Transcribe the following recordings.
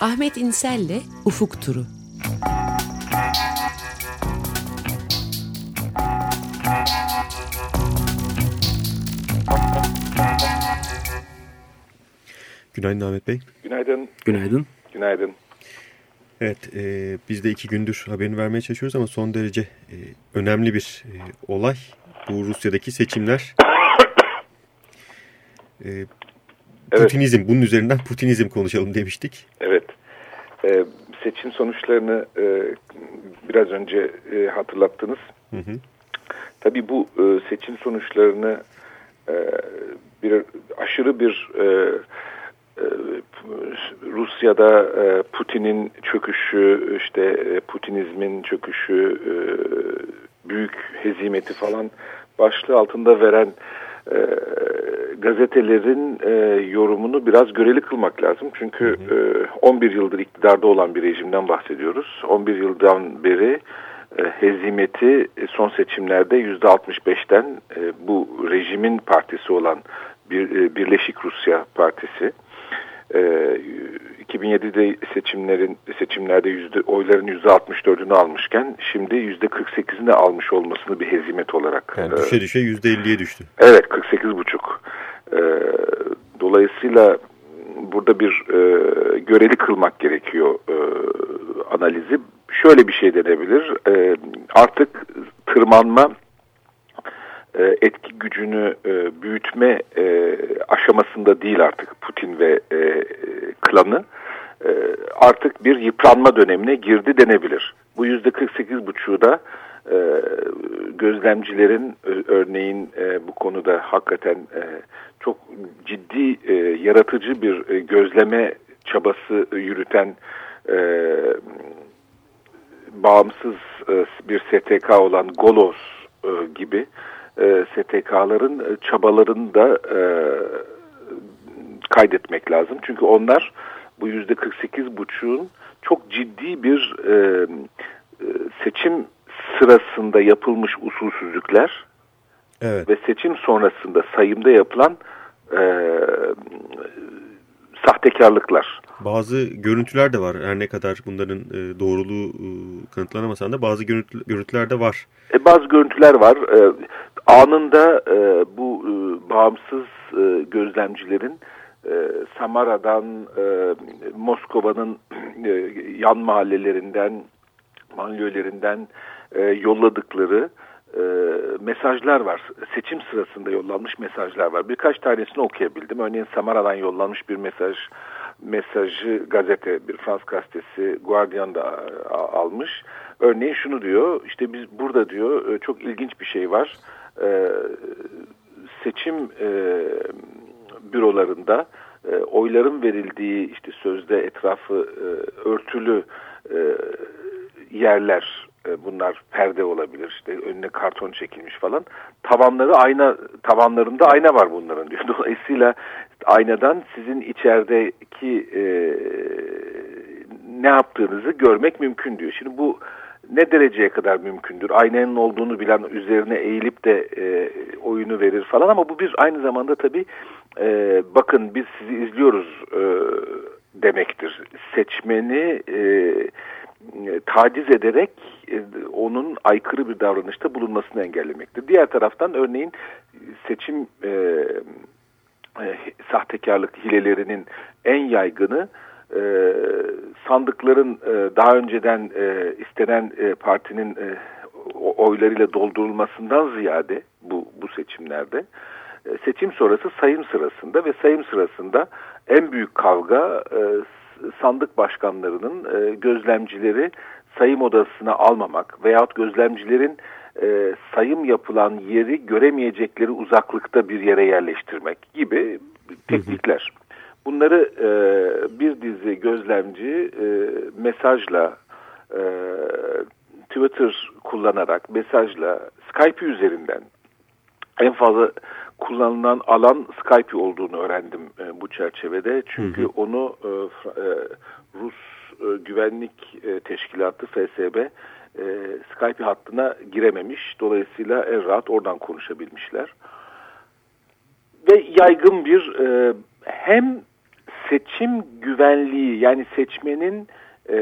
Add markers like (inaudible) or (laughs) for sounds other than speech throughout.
Ahmet İnsel'le Ufuk Turu. Günaydın Ahmet Bey. Günaydın. Günaydın. Günaydın. Evet, e, biz de iki gündür haberini vermeye çalışıyoruz ama son derece e, önemli bir e, olay. Bu Rusya'daki seçimler. (coughs) E, Putinizm, evet. bunun üzerinden Putinizm konuşalım demiştik. Evet. E, seçim sonuçlarını e, biraz önce e, hatırlattınız. Hı hı. Tabii bu e, seçim sonuçlarını e, bir aşırı bir e, e, Rusya'da e, Putin'in çöküşü, işte e, Putinizmin çöküşü, büyük hezimeti falan başlığı altında veren gazetelerin yorumunu biraz göreli kılmak lazım. Çünkü 11 yıldır iktidarda olan bir rejimden bahsediyoruz. 11 yıldan beri hezimeti son seçimlerde %65'ten bu rejimin partisi olan bir, Birleşik Rusya Partisi e, 2007'de seçimlerin seçimlerde yüzde, oyların yüzde 64'ünü almışken şimdi yüzde 48'ini almış olmasını bir hezimet olarak. Yani e, düşe düşe yüzde 50'ye düştü. Evet 48 buçuk. E, dolayısıyla burada bir e, göreli kılmak gerekiyor e, analizi. Şöyle bir şey denebilir. E, artık tırmanma etki gücünü e, büyütme e, aşamasında değil artık Putin ve klanı. Artık bir yıpranma dönemine girdi denebilir. Bu yüzde 48 buçuğu da gözlemcilerin örneğin bu konuda hakikaten çok ciddi yaratıcı bir gözleme çabası yürüten bağımsız bir STK olan Golos gibi e, STK'ların e, çabalarını da e, kaydetmek lazım. Çünkü onlar bu yüzde 48 buçuğun çok ciddi bir e, e, seçim sırasında yapılmış usulsüzlükler evet. ve seçim sonrasında sayımda yapılan e, sahtekarlıklar. Bazı görüntüler de var. Her ne kadar bunların e, doğruluğu e, kanıtlanamasan da bazı görüntüler de var. E, bazı görüntüler var. E, anında e, bu e, bağımsız e, gözlemcilerin e, Samara'dan, e, Moskova'nın e, yan mahallelerinden, banliyölerinden e, yolladıkları e, mesajlar var. Seçim sırasında yollanmış mesajlar var. Birkaç tanesini okuyabildim. Örneğin Samara'dan yollanmış bir mesaj mesajı gazete, bir Frans gazetesi Guardian'da almış. Örneğin şunu diyor, işte biz burada diyor e, çok ilginç bir şey var. E, seçim e, bürolarında e, oyların verildiği işte sözde etrafı e, örtülü e, yerler e, bunlar perde olabilir işte önüne karton çekilmiş falan. Tavanları ayna tavanlarında ayna var bunların diyor. (laughs) Dolayısıyla aynadan sizin içerideki e, ne yaptığınızı görmek mümkün diyor. Şimdi bu ne dereceye kadar mümkündür? Aynanın olduğunu bilen üzerine eğilip de e, oyunu verir falan ama bu bir aynı zamanda tabii e, bakın biz sizi izliyoruz e, demektir. Seçmeni e, taciz ederek e, onun aykırı bir davranışta bulunmasını engellemektir. Diğer taraftan örneğin seçim e, e, sahtekarlık hilelerinin en yaygını e, sandıkların e, daha önceden e, istenen e, partinin e, oylarıyla doldurulmasından ziyade bu, bu seçimlerde e, seçim sonrası sayım sırasında ve sayım sırasında en büyük kavga e, sandık başkanlarının e, gözlemcileri sayım odasına almamak veyahut gözlemcilerin e, sayım yapılan yeri göremeyecekleri uzaklıkta bir yere yerleştirmek gibi teknikler. Hı hı. Bunları e, bir dizi gözlemci e, mesajla, e, Twitter kullanarak, mesajla, Skype üzerinden en fazla kullanılan alan Skype olduğunu öğrendim e, bu çerçevede. Çünkü hı hı. onu e, e, Rus e, Güvenlik e, Teşkilatı FSB e, Skype hattına girememiş. Dolayısıyla en rahat oradan konuşabilmişler. Ve yaygın bir e, hem seçim güvenliği yani seçmenin e,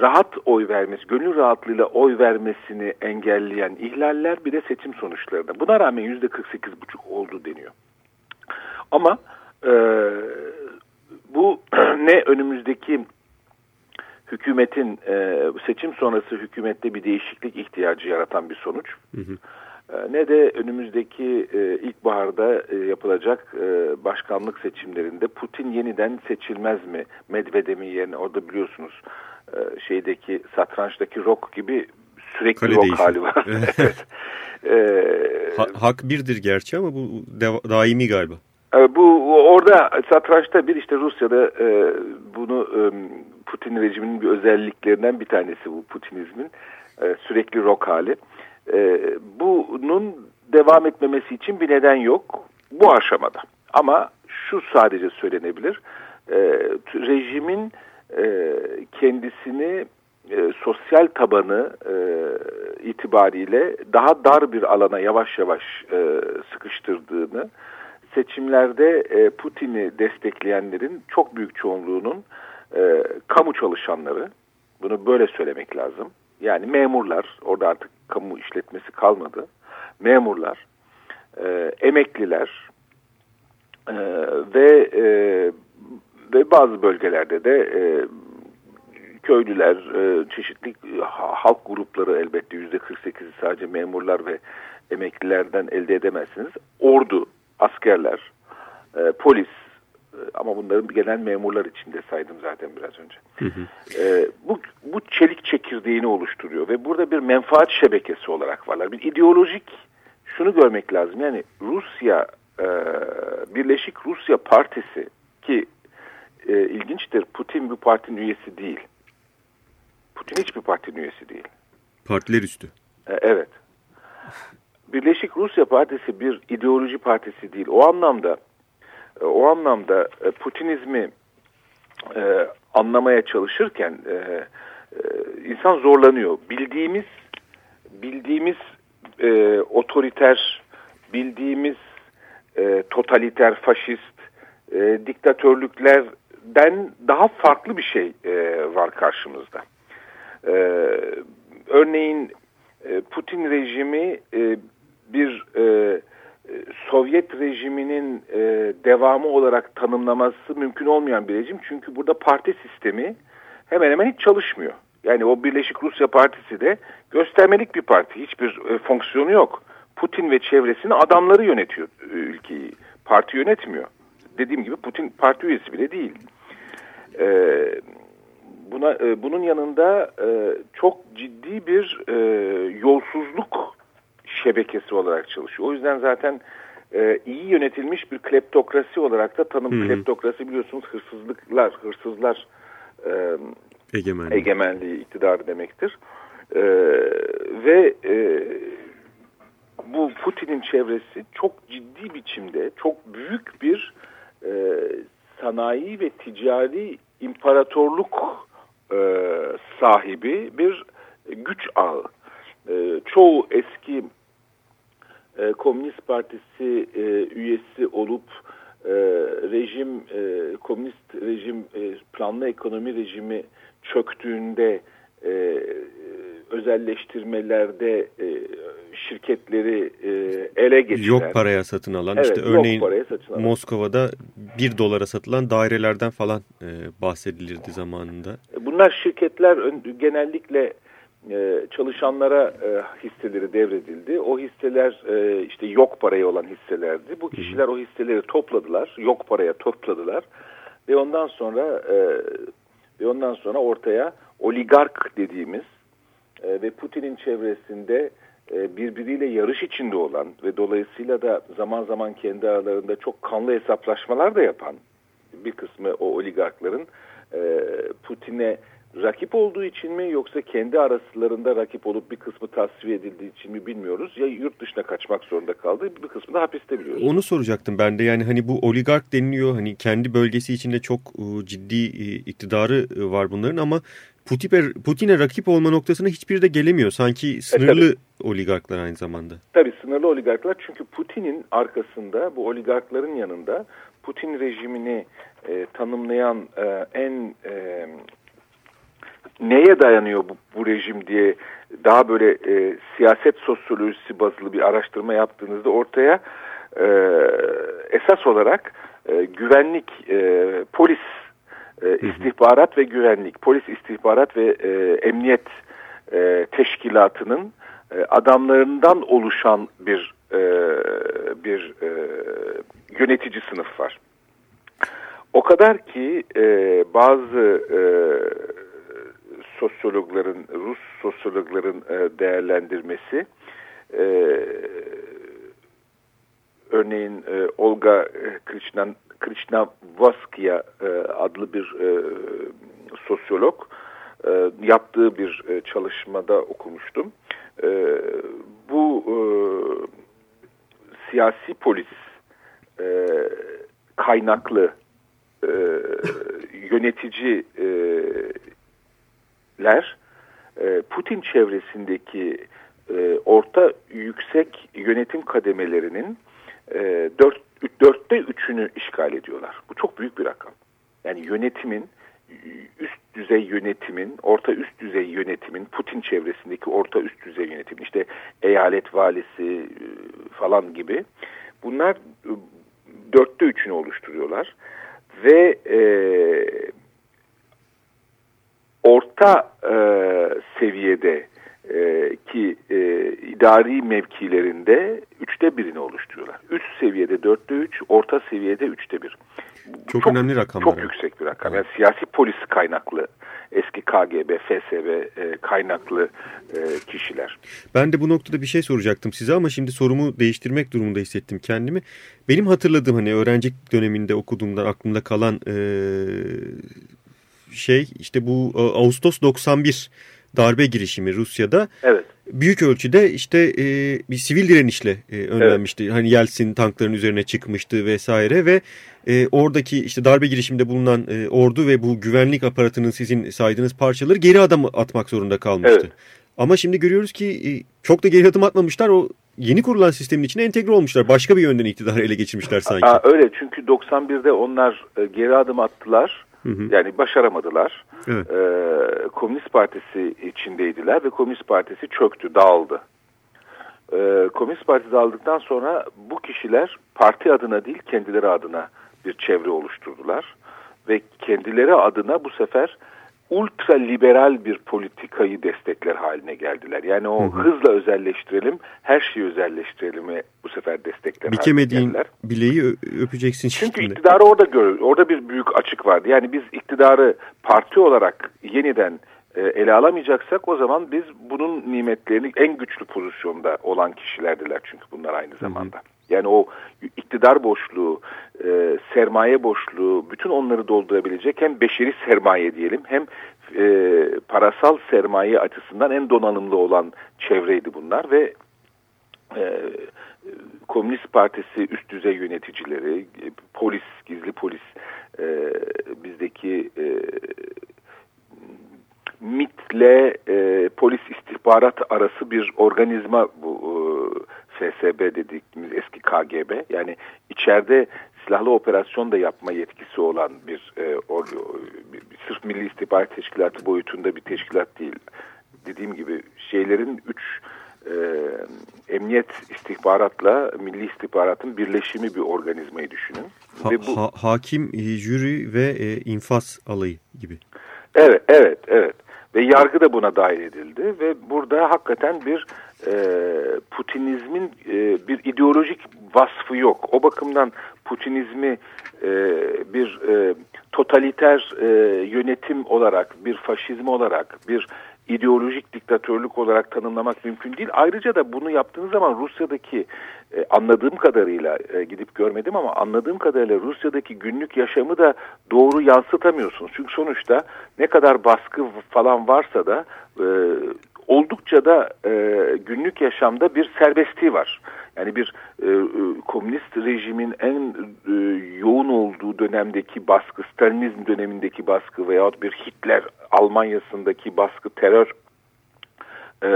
rahat oy vermesi, gönül rahatlığıyla oy vermesini engelleyen ihlaller bir de seçim sonuçlarında. Buna rağmen yüzde 48,5 oldu deniyor. Ama e, bu (clears throat) ne önümüzdeki hükümetin e, seçim sonrası hükümette bir değişiklik ihtiyacı yaratan bir sonuç. Hı hı. E, ne de önümüzdeki e, ilkbaharda e, yapılacak e, başkanlık seçimlerinde Putin yeniden seçilmez mi? Medvedev'in yerine orada biliyorsunuz şeydeki satrançtaki rock gibi sürekli Kale rock değişim. hali var. (laughs) evet. e, ha, hak birdir gerçi ama bu daimi galiba. Bu orada satrançta bir işte Rusya'da bunu Putin rejiminin bir özelliklerinden bir tanesi bu Putinizmin sürekli rock hali. E, bunun devam etmemesi için bir neden yok bu aşamada. Ama şu sadece söylenebilir. E, rejimin e, kendisini e, sosyal tabanı e, itibariyle daha dar bir alana yavaş yavaş e, sıkıştırdığını, seçimlerde e, Putin'i destekleyenlerin çok büyük çoğunluğunun e, kamu çalışanları, bunu böyle söylemek lazım. Yani memurlar, orada artık kamu işletmesi kalmadı. Memurlar, e, emekliler e, ve e, ve bazı bölgelerde de e, köylüler, e, çeşitli halk grupları elbette yüzde 48'i sadece memurlar ve emeklilerden elde edemezsiniz. Ordu, askerler, e, polis e, ama bunların genel memurlar içinde saydım zaten biraz önce. Hı hı. E, bu, bu çelik çekirdeğini oluşturuyor ve burada bir menfaat şebekesi olarak varlar. Bir ideolojik şunu görmek lazım yani Rusya e, Birleşik Rusya Partisi ki e, ilginçtir Putin bu partinin üyesi değil. Putin hiçbir partinin üyesi değil. Partiler üstü. E, evet. Birleşik Rusya Partisi bir ideoloji partisi değil. O anlamda o anlamda e, Putinizmi e, anlamaya çalışırken e, e, insan zorlanıyor. Bildiğimiz bildiğimiz e, otoriter, bildiğimiz e, totaliter, faşist, e, diktatörlüklerden daha farklı bir şey e, var karşımızda. E, örneğin e, Putin rejimi e, bir e, e, Sovyet rejiminin e, devamı olarak tanımlaması mümkün olmayan bir rejim. Çünkü burada parti sistemi hemen hemen hiç çalışmıyor. Yani o Birleşik Rusya Partisi de göstermelik bir parti. Hiçbir e, fonksiyonu yok. Putin ve çevresinin adamları yönetiyor e, ülkeyi. Parti yönetmiyor. Dediğim gibi Putin parti üyesi bile değil. E, buna e, Bunun yanında e, çok ciddi bir e, yolsuzluk şebekesi olarak çalışıyor. O yüzden zaten e, iyi yönetilmiş bir kleptokrasi olarak da tanım hmm. kleptokrasi biliyorsunuz hırsızlıklar, hırsızlar e, egemenliği. egemenliği iktidarı demektir. E, ve e, bu Putin'in çevresi çok ciddi biçimde çok büyük bir e, sanayi ve ticari imparatorluk e, sahibi bir güç ağı. E, çoğu eski e, Komünist Partisi e, üyesi olup e, rejim e, komünist rejim e, planlı ekonomi rejimi çöktüğünde e, özelleştirmelerde e, şirketleri e, ele geçiren. Yok paraya satın alan evet, işte örneğin satın alan. Moskova'da bir dolara satılan dairelerden falan e, bahsedilirdi zamanında. Bunlar şirketler genellikle e, çalışanlara e, hisseleri devredildi. O hisseler e, işte yok paraya olan hisselerdi. Bu kişiler o hisseleri topladılar, yok paraya topladılar ve ondan sonra ve ondan sonra ortaya oligark dediğimiz ve Putin'in çevresinde birbiriyle yarış içinde olan ve dolayısıyla da zaman zaman kendi aralarında çok kanlı hesaplaşmalar da yapan bir kısmı o oligarkların Putin'e rakip olduğu için mi yoksa kendi araslarında rakip olup bir kısmı tasfiye edildiği için mi bilmiyoruz. Ya yurt dışına kaçmak zorunda kaldı bir kısmı da hapiste biliyoruz. Onu soracaktım ben de yani hani bu oligark deniliyor hani kendi bölgesi içinde çok ıı, ciddi iktidarı ıı, var bunların ama Putin'e rakip olma noktasına hiçbir de gelemiyor. Sanki e, sınırlı e, oligarklar aynı zamanda. Tabii sınırlı oligarklar çünkü Putin'in arkasında bu oligarkların yanında Putin rejimini e, tanımlayan e, en e, neye dayanıyor bu, bu rejim diye daha böyle e, siyaset sosyolojisi bazlı bir araştırma yaptığınızda ortaya e, esas olarak e, güvenlik, e, polis, e, istihbarat ve güvenlik, polis istihbarat ve e, emniyet e, teşkilatının e, adamlarından oluşan bir e, bir e, yönetici sınıf var. O kadar ki e, bazı e, sosyologların, Rus sosyologların e, değerlendirmesi e, örneğin e, Olga Krishnan, Krishnavoskaya e, adlı bir sosyolog yaptığı bir çalışmada okumuştum. Bu siyasi polis kaynaklı e, yöneticiler e, Putin çevresindeki e, orta yüksek yönetim kademelerinin e, dört, dörtte üçünü işgal ediyorlar. Bu çok büyük bir rakam. Yani yönetimin üst düzey yönetimin, orta üst düzey yönetimin, Putin çevresindeki orta üst düzey yönetimin, işte eyalet valisi falan gibi bunlar dörtte üçünü oluşturuyorlar. Ve e, orta e, seviyede e, ki e, idari mevkilerinde üçte birini oluşturuyorlar. Üst seviyede dörtte üç, orta seviyede üçte bir. Çok, çok önemli rakamlar. Çok yüksek bir rakam. Yani siyasi polis kaynaklı, eski KGB, FSB e, kaynaklı e, kişiler. Ben de bu noktada bir şey soracaktım size ama şimdi sorumu değiştirmek durumunda hissettim kendimi. Benim hatırladığım hani öğrencilik döneminde okuduğumda aklımda kalan e, şey işte bu Ağustos 91 darbe girişimi Rusya'da evet. büyük ölçüde işte e, bir sivil direnişle e, önlenmişti. Evet. Hani Yeltsin tankların üzerine çıkmıştı vesaire ve e, oradaki işte darbe girişiminde bulunan e, ordu ve bu güvenlik aparatının sizin saydığınız parçaları geri adım atmak zorunda kalmıştı. Evet. Ama şimdi görüyoruz ki e, çok da geri adım atmamışlar. O yeni kurulan sistemin içine entegre olmuşlar. Başka bir yönden iktidarı ele geçirmişler sanki. Aa, öyle çünkü 91'de onlar e, geri adım attılar. Hı hı. Yani başaramadılar. Evet. Ee, Komünist Partisi içindeydiler ve Komünist Partisi çöktü, dağıldı. Ee, Komünist Parti dağıldıktan sonra bu kişiler parti adına değil kendileri adına bir çevre oluşturdular. Ve kendileri adına bu sefer ultra liberal bir politikayı destekler haline geldiler. Yani o hı hı. hızla özelleştirelim, her şeyi özelleştirelim bu sefer destekler Bükemediğin bileği öpeceksin Çünkü şimdi. iktidarı orada gör, orada bir büyük açık vardı. Yani biz iktidarı parti olarak yeniden e, ele alamayacaksak o zaman biz bunun nimetlerini en güçlü pozisyonda olan kişilerdiler çünkü bunlar aynı zamanda. Hı hı. Yani o iktidar boşluğu, e, sermaye boşluğu, bütün onları doldurabilecek hem beşeri sermaye diyelim hem e, parasal sermaye açısından en donanımlı olan çevreydi bunlar ve e, Komünist Partisi üst düzey yöneticileri, polis, gizli polis, e, bizdeki e, MIT'le e, polis istihbarat arası bir organizma bu FSB dediğimiz eski KGB. Yani içeride silahlı operasyon da yapma yetkisi olan bir, e, or, bir, bir sırf Milli İstihbarat Teşkilatı boyutunda bir teşkilat değil. Dediğim gibi şeylerin üç e, emniyet istihbaratla milli istihbaratın birleşimi bir organizmayı düşünün. Ha, ve bu, ha, hakim, jüri ve e, infaz alayı gibi. Evet, evet, evet. Ve yargı da buna dahil edildi ve burada hakikaten bir e, Putinizmin e, bir ideolojik vasfı yok. O bakımdan Putinizmi e, bir totaliter yönetim olarak, bir faşizm olarak, bir ideolojik diktatörlük olarak tanımlamak mümkün değil. Ayrıca da bunu yaptığınız zaman Rusya'daki anladığım kadarıyla gidip görmedim ama anladığım kadarıyla Rusya'daki günlük yaşamı da doğru yansıtamıyorsunuz. Çünkü sonuçta ne kadar baskı falan varsa da oldukça da e, günlük yaşamda bir serbestliği var. Yani bir e, e, komünist rejimin en e, yoğun olduğu dönemdeki baskı, Stalinizm dönemindeki baskı veyahut bir Hitler Almanya'sındaki baskı, terör e,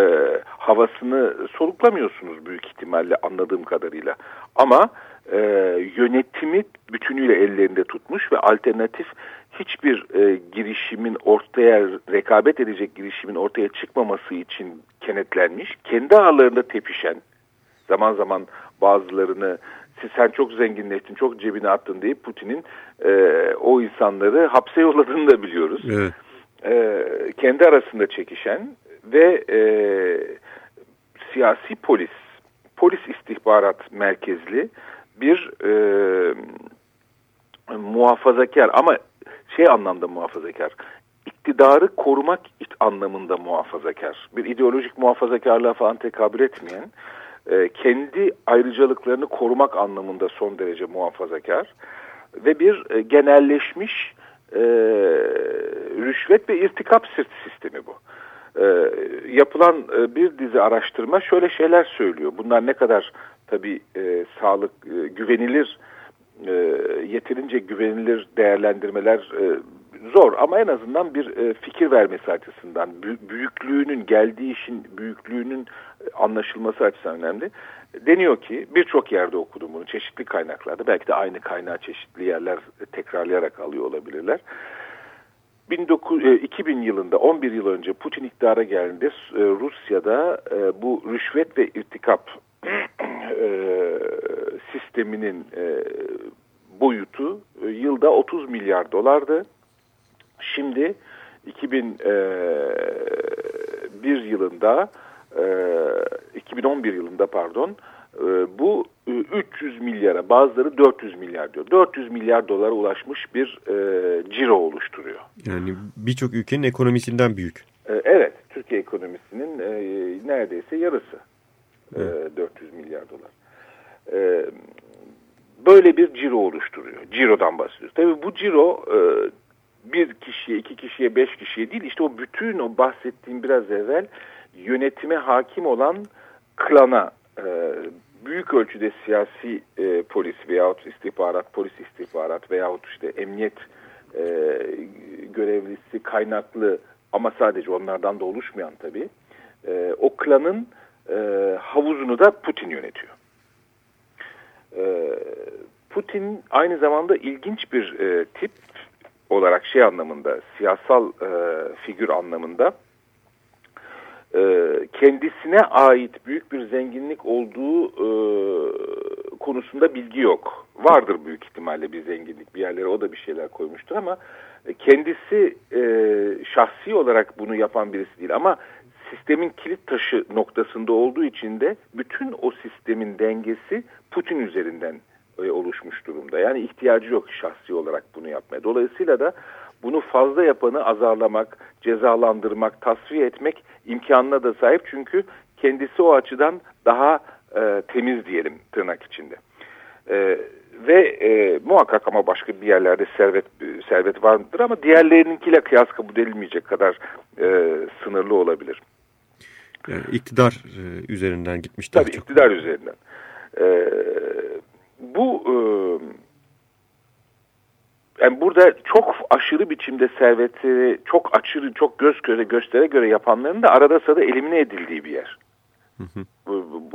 havasını soluklamıyorsunuz büyük ihtimalle anladığım kadarıyla. Ama e, yönetimi bütünüyle ellerinde tutmuş ve alternatif hiçbir e, girişimin ortaya rekabet edecek girişimin ortaya çıkmaması için kenetlenmiş, kendi aralarında tepişen, zaman zaman bazılarını siz sen çok zenginleştin, çok cebine attın deyip Putin'in e, o insanları hapse yolladığını da biliyoruz. Evet. E, kendi arasında çekişen ve e, siyasi polis, polis istihbarat merkezli bir e, muhafazakar ama şey anlamda muhafazakar, iktidarı korumak anlamında muhafazakar, bir ideolojik muhafazakarlığa falan tekabül etmeyen, e, kendi ayrıcalıklarını korumak anlamında son derece muhafazakar ve bir e, genelleşmiş e, rüşvet ve irtikap sistemi bu. E, yapılan bir dizi araştırma şöyle şeyler söylüyor. Bunlar ne kadar tabii e, sağlık, güvenilir, e, yeterince güvenilir değerlendirmeler e, zor ama en azından bir e, fikir vermesi açısından büyüklüğünün geldiği işin büyüklüğünün e, anlaşılması açısından önemli. Deniyor ki birçok yerde okudum bunu çeşitli kaynaklarda belki de aynı kaynağı çeşitli yerler tekrarlayarak alıyor olabilirler. 19, 2000 yılında 11 yıl önce Putin iktidara geldiğinde e, Rusya'da bu rüşvet ve irtikap (clears throat) sisteminin boyutu yılda 30 milyar dolardı. Şimdi 2001 e, yılında 2011 e, yılında pardon e, bu 300 milyara bazıları 400 milyar diyor. 400 milyar dolara ulaşmış bir ciro oluşturuyor. Yani birçok ülkenin ekonomisinden büyük. Evet. Türkiye ekonomisinin neredeyse yarısı. Evet. 400 milyar dolar. Böyle bir ciro oluşturuyor. Ciro'dan bahsediyoruz. Tabii bu ciro bir kişiye, iki kişiye, beş kişiye değil işte o bütün o bahsettiğim biraz evvel yönetime hakim olan klana e, büyük ölçüde siyasi e, polis veyahut istihbarat, polis istihbarat veyahut işte emniyet e, görevlisi kaynaklı ama sadece onlardan da oluşmayan tabii e, o klanın e, havuzunu da Putin yönetiyor. E, Putin aynı zamanda ilginç bir e, tip olarak şey anlamında, siyasal e, figür anlamında e, kendisine ait büyük bir zenginlik olduğu e, konusunda bilgi yok. Vardır büyük ihtimalle bir zenginlik bir yerlere o da bir şeyler koymuştur ama kendisi e, şahsi olarak bunu yapan birisi değil ama sistemin kilit taşı noktasında olduğu için de bütün o sistemin dengesi Putin üzerinden e, oluşmuş durumda. Yani ihtiyacı yok şahsi olarak bunu yapmaya. Dolayısıyla da bunu fazla yapanı azarlamak, cezalandırmak, tasfiye etmek imkanına da sahip. Çünkü kendisi o açıdan daha e, temiz diyelim tırnak içinde. E, ve e, muhakkak ama başka bir yerlerde servet servet vardır ama diğerlerininkiyle kıyas kabul edilmeyecek kadar e, sınırlı olabilir. Yani iktidar e, üzerinden gitmişler. Tabii çok. iktidar üzerinden. E, bu e, yani burada çok aşırı biçimde serveti çok aşırı çok göz göre göstere göre yapanların da arada sırada elimine edildiği bir yer.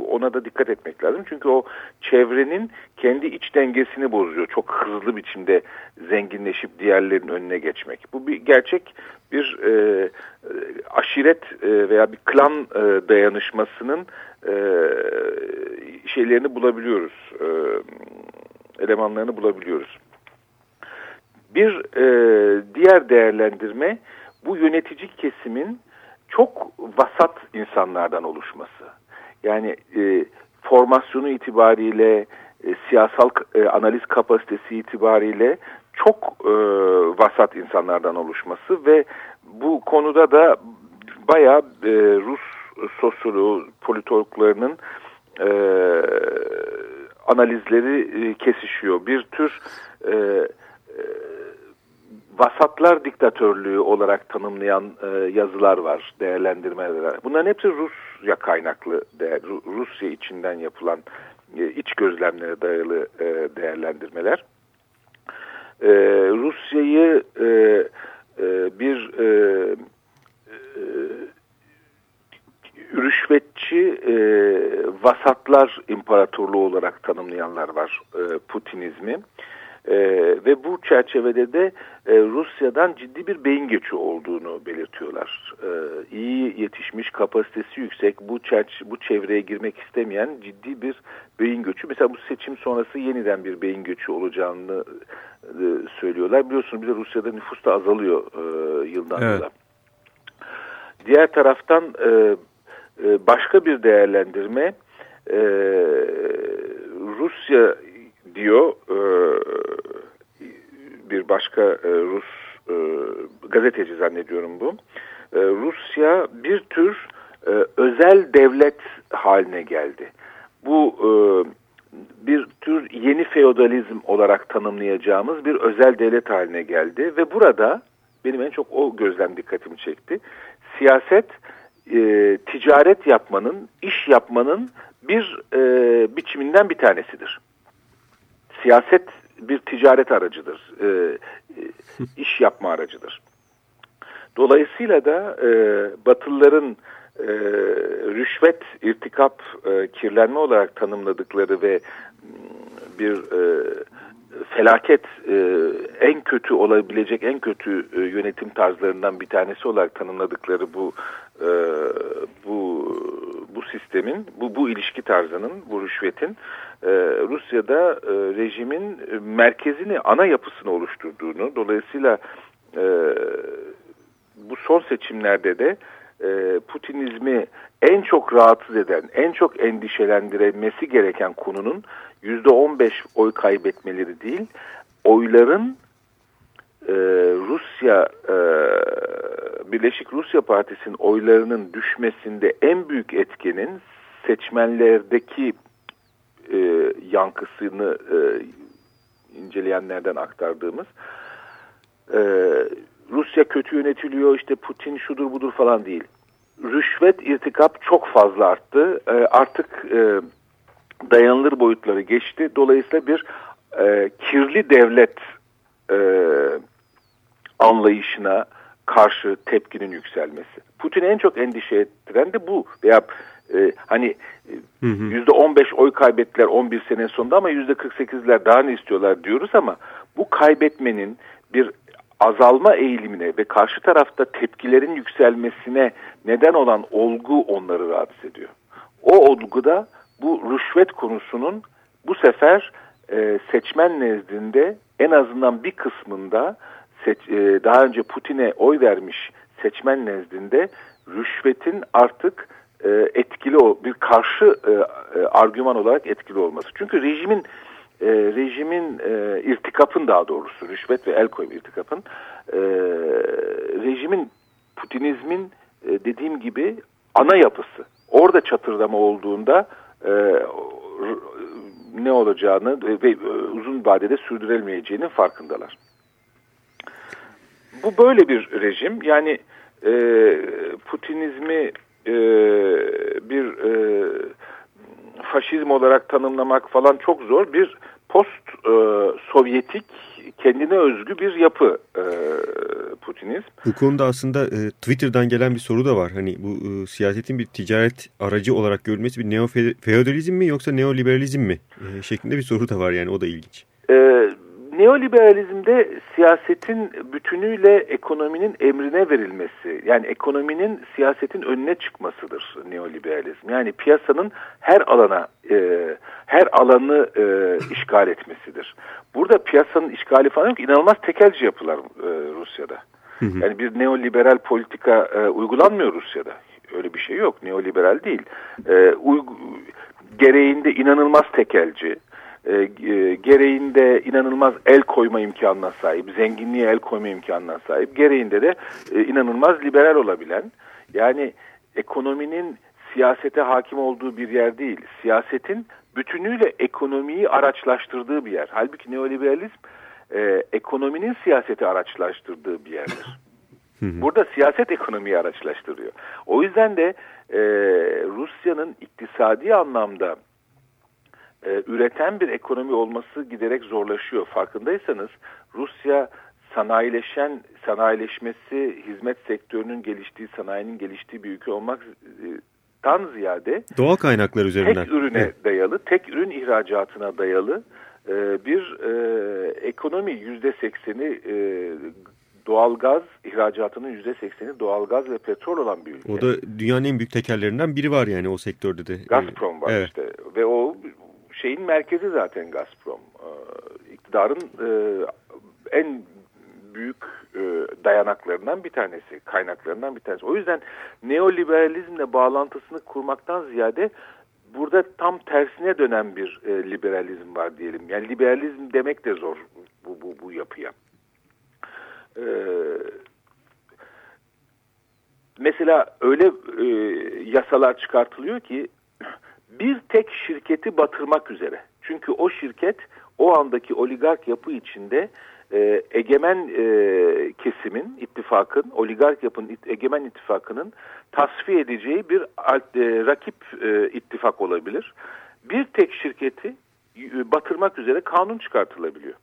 Ona da dikkat etmek lazım. Çünkü o çevrenin kendi iç dengesini bozuyor. Çok hızlı biçimde zenginleşip diğerlerinin önüne geçmek. Bu bir gerçek bir e, aşiret e, veya bir klan e, dayanışmasının e, şeylerini bulabiliyoruz. E, elemanlarını bulabiliyoruz. Bir e, diğer değerlendirme bu yönetici kesimin çok vasat insanlardan oluşması. Yani e, formasyonu itibariyle, e, siyasal e, analiz kapasitesi itibariyle çok e, vasat insanlardan oluşması ve bu konuda da bayağı e, Rus sosyoloğu, politologlarının e, analizleri e, kesişiyor. Bir tür e, vasatlar diktatörlüğü olarak tanımlayan e, yazılar var, değerlendirmeler. Bunların hepsi Rusya kaynaklı, değer, Rusya içinden yapılan e, iç gözlemlere dayalı e, değerlendirmeler. E, Rusya'yı e, e, bir e, e, rüşvetçi, e, vasatlar imparatorluğu olarak tanımlayanlar var e, Putinizmi. E, ve bu çerçevede de e, Rusya'dan ciddi bir beyin göçü olduğunu belirtiyorlar. E, iyi yetişmiş, kapasitesi yüksek, bu çerç bu çevreye girmek istemeyen ciddi bir beyin göçü. Mesela bu seçim sonrası yeniden bir beyin göçü olacağını e, söylüyorlar. Biliyorsunuz bir de Rusya'da nüfus da azalıyor e, yıldan evet. yıla. Diğer taraftan e, e, başka bir değerlendirme e, Rusya diyor e, bir başka e, Rus e, gazeteci zannediyorum bu. E, Rusya bir tür e, özel devlet haline geldi. Bu e, bir tür yeni feodalizm olarak tanımlayacağımız bir özel devlet haline geldi ve burada benim en çok o gözlem dikkatimi çekti. Siyaset e, ticaret yapmanın, iş yapmanın bir e, biçiminden bir tanesidir. Siyaset bir ticaret aracıdır, e, e, iş yapma aracıdır. Dolayısıyla da e, Batılıların e, rüşvet, irtikap, e, kirlenme olarak tanımladıkları ve bir e, felaket e, en kötü olabilecek en kötü e, yönetim tarzlarından bir tanesi olarak tanımladıkları bu e, bu bu sistemin bu bu ilişki tarzının bu rüşvetin e, Rusya'da e, rejimin merkezini ana yapısını oluşturduğunu dolayısıyla e, bu son seçimlerde de e, Putinizmi en çok rahatsız eden, en çok endişelendirmesi gereken konunun yüzde on beş oy kaybetmeleri değil, oyların e, Rusya e, Birleşik Rusya Partisi'nin oylarının düşmesinde en büyük etkenin seçmenlerdeki e, yankısını e, inceleyenlerden aktardığımız e, Rusya kötü yönetiliyor işte Putin şudur budur falan değil. Rüşvet irtikap çok fazla arttı. E, artık e, dayanılır boyutları geçti. Dolayısıyla bir e, kirli devlet e, anlayışına karşı tepkinin yükselmesi. Putin en çok endişe ettiren de bu. Veya e, hani yüzde on beş oy kaybettiler 11 sene sonunda ama yüzde 48'ler daha ne istiyorlar diyoruz ama bu kaybetmenin bir azalma eğilimine ve karşı tarafta tepkilerin yükselmesine neden olan olgu onları rahatsız ediyor. O olguda bu rüşvet konusunun bu sefer e, seçmen nezdinde en azından bir kısmında seç, e, daha önce Putin'e oy vermiş seçmen nezdinde rüşvetin artık e, etkili o bir karşı e, e, argüman olarak etkili olması. Çünkü rejimin e, rejimin e, irtikapın daha doğrusu rüşvet ve el koyma irtikapın e, rejimin Putinizmin e, dediğim gibi ana yapısı. Orada çatırdama olduğunda e, ne olacağını ve uzun vadede sürdürülmeyeceğinin farkındalar. Bu böyle bir rejim. Yani e, Putinizmi e, bir e, faşizm olarak tanımlamak falan çok zor. Bir post e, Sovyetik kendine özgü bir yapı e, Putinizm. Bu konuda aslında e, Twitter'dan gelen bir soru da var. Hani bu e, siyasetin bir ticaret aracı olarak görülmesi bir neofeodalizm mi yoksa neoliberalizm mi e, şeklinde bir soru da var yani o da ilginç. E, Neoliberalizmde siyasetin bütünüyle ekonominin emrine verilmesi, yani ekonominin siyasetin önüne çıkmasıdır neoliberalizm. Yani piyasanın her alana, e, her alanı e, işgal etmesidir. Burada piyasanın işgali falan yok, inanılmaz tekelci yapılar e, Rusya'da. Yani bir neoliberal politika e, uygulanmıyor Rusya'da. Öyle bir şey yok, neoliberal değil. E, gereğinde inanılmaz tekelci, gereğinde inanılmaz el koyma imkanına sahip, zenginliğe el koyma imkanına sahip, gereğinde de e, inanılmaz liberal olabilen, yani ekonominin siyasete hakim olduğu bir yer değil, siyasetin bütünüyle ekonomiyi araçlaştırdığı bir yer. Halbuki neoliberalizm e, ekonominin siyaseti araçlaştırdığı bir yerdir. Burada siyaset ekonomiyi araçlaştırıyor. O yüzden de e, Rusya'nın iktisadi anlamda e, üreten bir ekonomi olması giderek zorlaşıyor. Farkındaysanız Rusya sanayileşen, sanayileşmesi, hizmet sektörünün geliştiği, sanayinin geliştiği bir ülke olmak kaynaktan ziyade doğal kaynaklar üzerinden tek ürüne evet. dayalı, tek ürün ihracatına dayalı e, bir e, ekonomi yüzde sekseni e, doğalgaz ihracatının yüzde sekseni doğalgaz ve petrol olan bir ülke. O da dünyanın en büyük tekerlerinden biri var yani o sektörde de. Gazprom var evet. işte ve o şeyin merkezi zaten Gazprom. Ee, iktidarın e, en büyük e, dayanaklarından bir tanesi, kaynaklarından bir tanesi. O yüzden neoliberalizmle bağlantısını kurmaktan ziyade burada tam tersine dönen bir e, liberalizm var diyelim. Yani liberalizm demek de zor bu, bu, bu yapıya. Ee, mesela öyle e, yasalar çıkartılıyor ki bir tek şirketi batırmak üzere. Çünkü o şirket o andaki oligark yapı içinde e, egemen e, kesimin, ittifakın, oligark yapının, egemen ittifakının tasfiye edeceği bir e, rakip e, ittifak olabilir. Bir tek şirketi e, batırmak üzere kanun çıkartılabiliyor.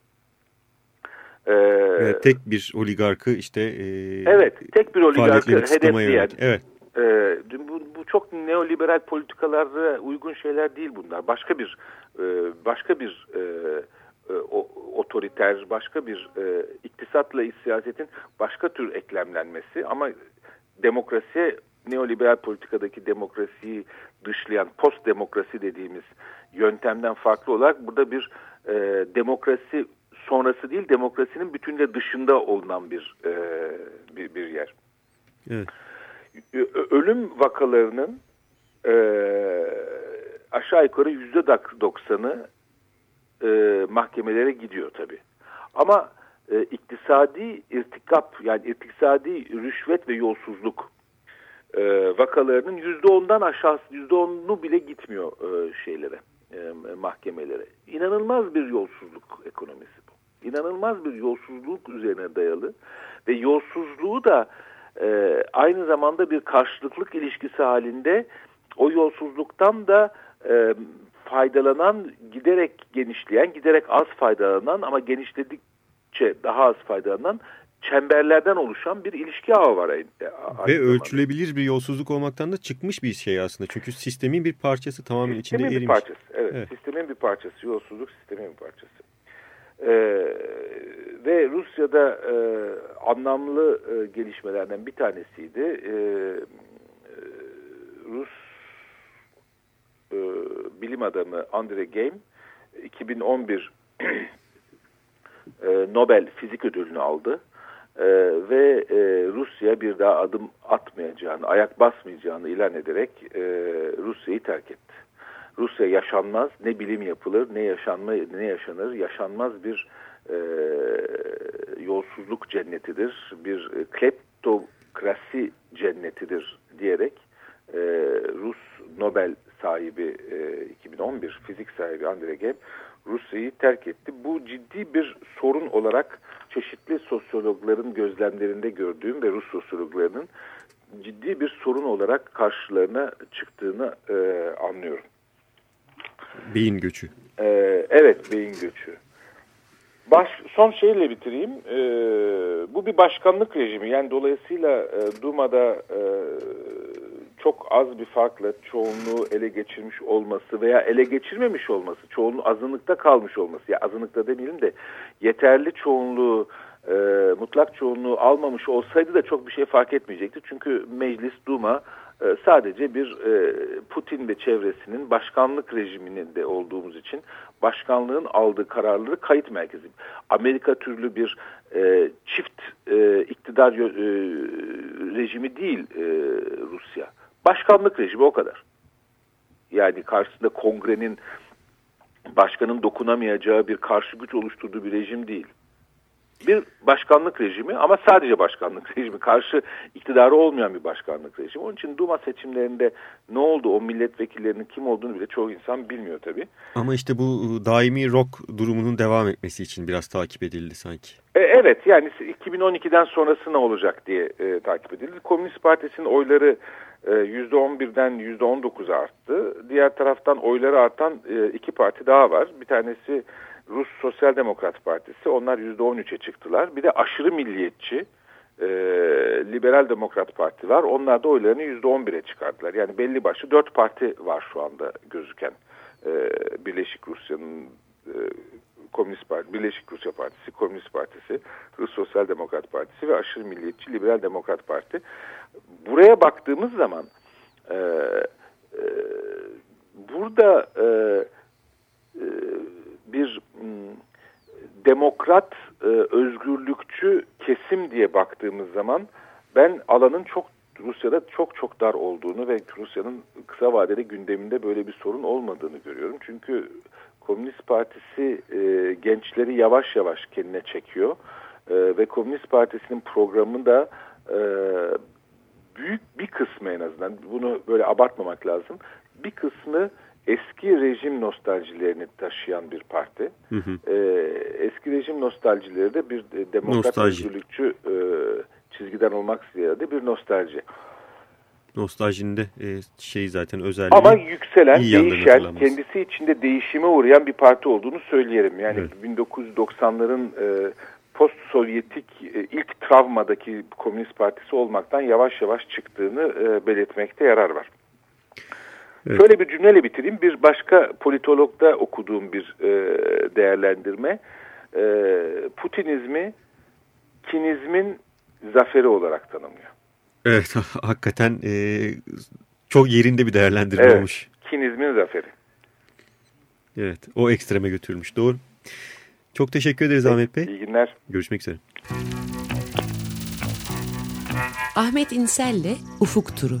Ee, tek bir oligarkı işte e, evet tek bir oligarkı hedefleyen evet. E, bu, bu çok neoliberal politikalara uygun şeyler değil bunlar başka bir e, başka bir e, e, o, otoriter başka bir e, iktisatla siyasetin başka tür eklemlenmesi ama demokrasiye neoliberal politikadaki demokrasiyi dışlayan post demokrasi dediğimiz yöntemden farklı olarak burada bir e, demokrasi sonrası değil demokrasinin bütünle dışında olunan bir e, bir, bir yer. Evet. Ölüm vakalarının e, aşağı yukarı yüzde doksanı e, mahkemelere gidiyor tabii. Ama e, iktisadi irtikap yani iktisadi rüşvet ve yolsuzluk e, vakalarının yüzde ondan aşağısı yüzde onunu bile gitmiyor e, şeylere e, mahkemelere. İnanılmaz bir yolsuzluk ekonomisi bu. İnanılmaz bir yolsuzluk üzerine dayalı ve yolsuzluğu da e, aynı zamanda bir karşılıklık ilişkisi halinde o yolsuzluktan da e, faydalanan giderek genişleyen, giderek az faydalanan ama genişledikçe daha az faydalanan çemberlerden oluşan bir ilişki ağı var. Ve ölçülebilir bir yolsuzluk olmaktan da çıkmış bir şey aslında. Çünkü sistemin bir parçası tamamen sistemin içinde erimiş. Bir parçası, evet, evet. Sistemin bir parçası, yolsuzluk sistemin bir parçası. Ee, ve Rusya'da e, anlamlı e, gelişmelerden bir tanesiydi. Ee, e, Rus e, bilim adamı Andre Geim 2011 e, Nobel Fizik Ödülünü aldı. E, ve e, Rusya bir daha adım atmayacağını, ayak basmayacağını ilan ederek e, Rusya'yı terk etti. Rusya yaşanmaz, ne bilim yapılır, ne yaşanma, ne yaşanır, yaşanmaz bir e, yolsuzluk cennetidir, bir kleptokrasi cennetidir diyerek e, Rus Nobel sahibi e, 2011 fizik sahibi Andre Geb Rusya'yı terk etti. Bu ciddi bir sorun olarak çeşitli sosyologların gözlemlerinde gördüğüm ve Rus sosyologlarının ciddi bir sorun olarak karşılarına çıktığını e, anlıyorum. Beyin göçü. E, evet beyin göçü. Baş, son şeyle bitireyim. E, bu bir başkanlık rejimi. Yani dolayısıyla e, Duma'da e, çok az bir farkla çoğunluğu ele geçirmiş olması veya ele geçirmemiş olması, çoğunluğu azınlıkta kalmış olması, ya azınlıkta demeyelim de yeterli çoğunluğu, e, mutlak çoğunluğu almamış olsaydı da çok bir şey fark etmeyecekti. Çünkü meclis, Duma sadece bir e, Putin ve çevresinin başkanlık rejiminde olduğumuz için başkanlığın aldığı kararları kayıt merkezi. Amerika türlü bir e, çift e, iktidar rejimi değil Rusya. Başkanlık rejimi o kadar. Yani karşısında kongrenin başkanın dokunamayacağı bir karşı güç oluşturduğu bir rejim değil. Bir başkanlık rejimi ama sadece başkanlık (laughs) rejimi. Karşı iktidarı olmayan bir başkanlık rejimi. Onun için Duma seçimlerinde ne oldu o milletvekillerinin kim olduğunu bile çoğu insan bilmiyor tabii. Ama işte bu ıı, daimi rock durumunun devam etmesi için biraz takip edildi sanki. E, evet yani 2012'den sonrası ne olacak diye e, takip edildi. Komünist Partisi'nin oyları %11'den ee, %19'a arttı. Diğer taraftan oyları artan e, iki parti daha var. Bir tanesi Rus Sosyal Demokrat Partisi. Onlar %13'e çıktılar. Bir de aşırı milliyetçi e, Liberal Demokrat Parti var. Onlar da oylarını %11'e çıkardılar. Yani belli başlı dört parti var şu anda gözüken. E, Birleşik Rusya'nın e, Komünist Parti, Birleşik Rusya Partisi, Komünist Partisi, Rus Sosyal Demokrat Partisi ve aşırı milliyetçi Liberal Demokrat Parti. Buraya baktığımız zaman e, e, burada e, bir m, demokrat e, özgürlükçü kesim diye baktığımız zaman ben alanın çok Rusya'da çok çok dar olduğunu ve Rusya'nın kısa vadede gündeminde böyle bir sorun olmadığını görüyorum. Çünkü Komünist Partisi e, gençleri yavaş yavaş kendine çekiyor e, ve Komünist Partisi'nin programı da e, büyük bir kısmı en azından bunu böyle abartmamak lazım. Bir kısmı eski rejim nostaljilerini taşıyan bir parti. Hı hı. E, eski rejim nostaljileri de bir demokrat Nostalji. özgürlükçü e, çizgiden olmak ziyade bir nostalji. Nostaljinin de e, şey zaten özelliği. Ama yükselen, değişen, kendisi içinde değişime uğrayan bir parti olduğunu söyleyelim. Yani evet. 1990'ların e, post-Sovyetik e, ilk travmadaki Komünist Partisi olmaktan yavaş yavaş çıktığını e, belirtmekte yarar var. Evet. Şöyle bir cümleyle bitireyim. Bir başka politologda okuduğum bir e, değerlendirme. E, Putinizmi kinizmin zaferi olarak tanımlıyor. Evet (laughs) hakikaten e, çok yerinde bir değerlendirme evet, olmuş. Kinizmin zaferi. Evet o ekstreme götürülmüş doğru. Çok teşekkür ederiz evet, Ahmet Bey. İyi günler. Görüşmek üzere. Ahmet İnsel'le Ufuk Turu.